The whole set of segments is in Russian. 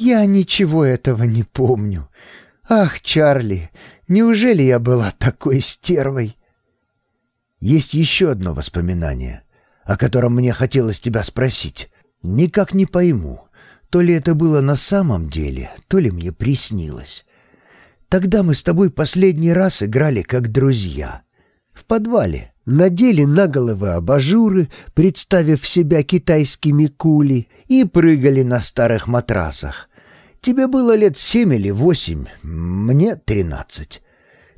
«Я ничего этого не помню. Ах, Чарли, неужели я была такой стервой?» Есть еще одно воспоминание, о котором мне хотелось тебя спросить. Никак не пойму, то ли это было на самом деле, то ли мне приснилось. Тогда мы с тобой последний раз играли как друзья. В подвале. Надели на головы абажуры, представив себя китайскими кули, и прыгали на старых матрасах. Тебе было лет семь или восемь, мне тринадцать.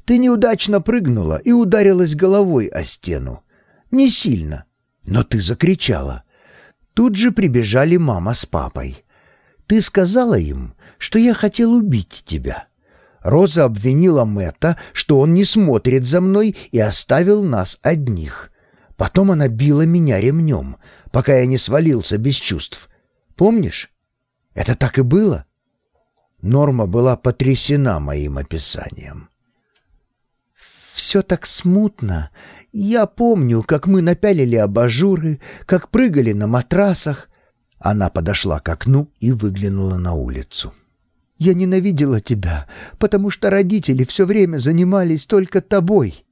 Ты неудачно прыгнула и ударилась головой о стену. Не сильно, но ты закричала. Тут же прибежали мама с папой. Ты сказала им, что я хотел убить тебя. Роза обвинила Мэтта, что он не смотрит за мной и оставил нас одних. Потом она била меня ремнем, пока я не свалился без чувств. Помнишь? Это так и было?» Норма была потрясена моим описанием. «Все так смутно. Я помню, как мы напялили абажуры, как прыгали на матрасах». Она подошла к окну и выглянула на улицу. «Я ненавидела тебя, потому что родители все время занимались только тобой.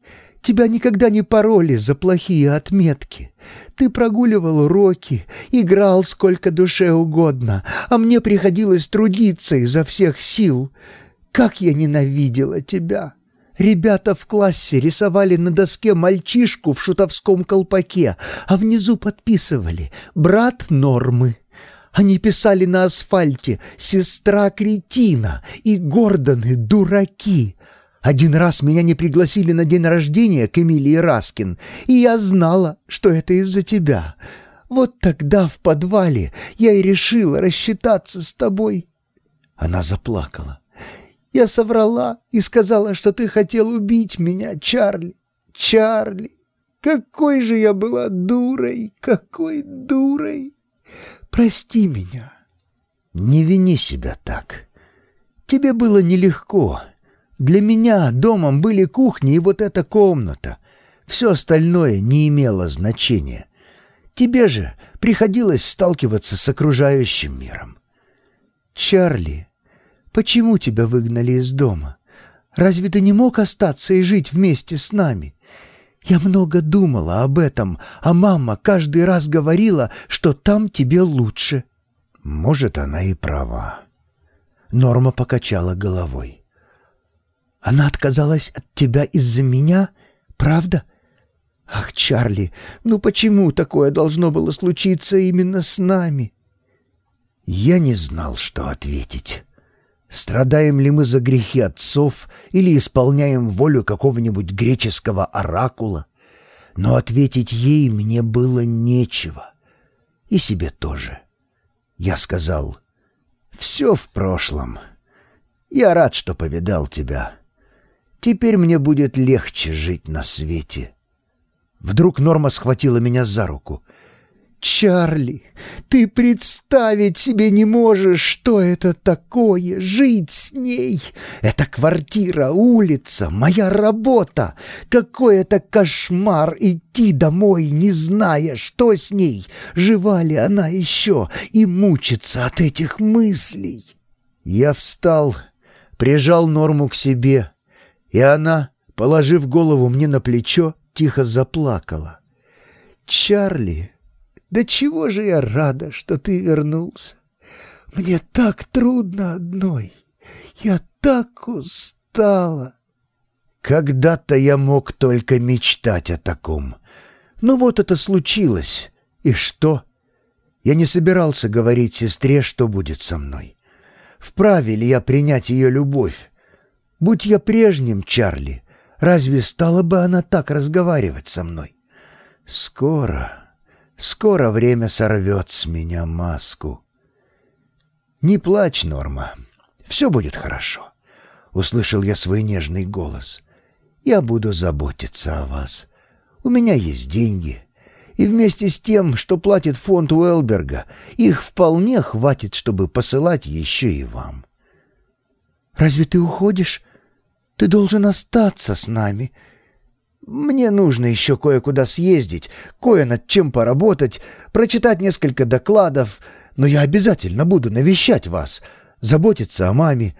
Тебя никогда не пороли за плохие отметки. Ты прогуливал уроки, играл сколько душе угодно, а мне приходилось трудиться изо всех сил. Как я ненавидела тебя!» Ребята в классе рисовали на доске мальчишку в шутовском колпаке, а внизу подписывали «Брат Нормы». Они писали на асфальте «Сестра кретина» и «Гордоны дураки». Один раз меня не пригласили на день рождения к Эмилии Раскин, и я знала, что это из-за тебя. Вот тогда в подвале я и решила рассчитаться с тобой». Она заплакала. «Я соврала и сказала, что ты хотел убить меня, Чарли. Чарли, какой же я была дурой, какой дурой! Прости меня». «Не вини себя так. Тебе было нелегко». Для меня домом были кухня и вот эта комната. Все остальное не имело значения. Тебе же приходилось сталкиваться с окружающим миром. «Чарли, почему тебя выгнали из дома? Разве ты не мог остаться и жить вместе с нами?» Я много думала об этом, а мама каждый раз говорила, что там тебе лучше. Может, она и права. Норма покачала головой. Она отказалась от тебя из-за меня? Правда? Ах, Чарли, ну почему такое должно было случиться именно с нами? Я не знал, что ответить. Страдаем ли мы за грехи отцов или исполняем волю какого-нибудь греческого оракула? Но ответить ей мне было нечего. И себе тоже. Я сказал, «Все в прошлом. Я рад, что повидал тебя». Теперь мне будет легче жить на свете. Вдруг Норма схватила меня за руку. «Чарли, ты представить себе не можешь, что это такое — жить с ней. Это квартира, улица, моя работа. Какой это кошмар идти домой, не зная, что с ней, жива ли она еще, и мучиться от этих мыслей». Я встал, прижал Норму к себе — и она, положив голову мне на плечо, тихо заплакала. «Чарли, да чего же я рада, что ты вернулся! Мне так трудно одной, я так устала!» Когда-то я мог только мечтать о таком. Но вот это случилось. И что? Я не собирался говорить сестре, что будет со мной. Вправе ли я принять ее любовь? Будь я прежним, Чарли, разве стала бы она так разговаривать со мной? Скоро, скоро время сорвет с меня маску. Не плачь, Норма, все будет хорошо. Услышал я свой нежный голос. Я буду заботиться о вас. У меня есть деньги. И вместе с тем, что платит фонд Уэлберга, их вполне хватит, чтобы посылать еще и вам. «Разве ты уходишь?» Ты должен остаться с нами. Мне нужно еще кое-куда съездить, кое над чем поработать, прочитать несколько докладов, но я обязательно буду навещать вас. заботиться о маме,